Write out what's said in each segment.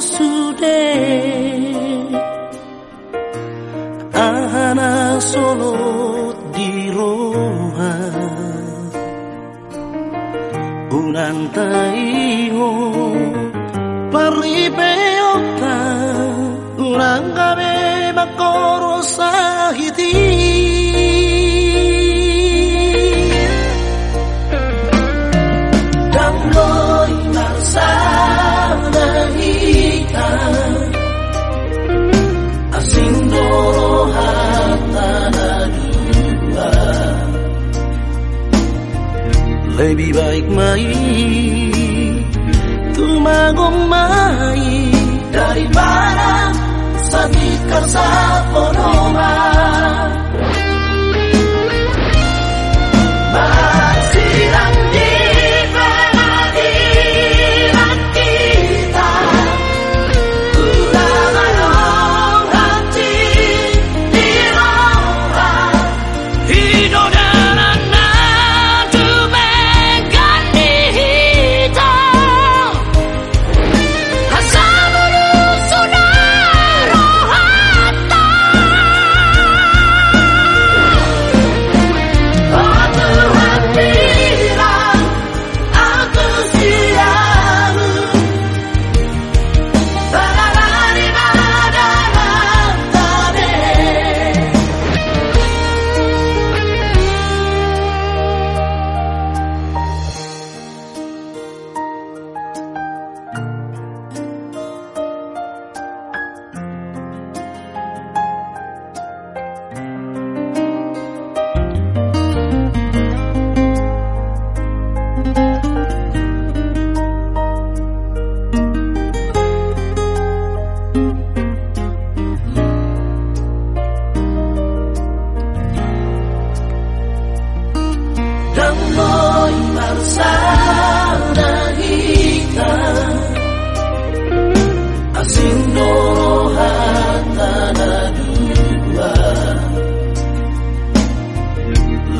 sude Ana solo di roha Unantaingo Paribeota Urangabe makoro sahiti Lebih baik mai Tumagong mai Daripada sakit kasa ponoma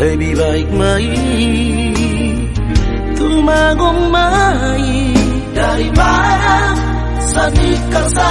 Lebih baik mai Tumagong mai Daripada Sa di ka sa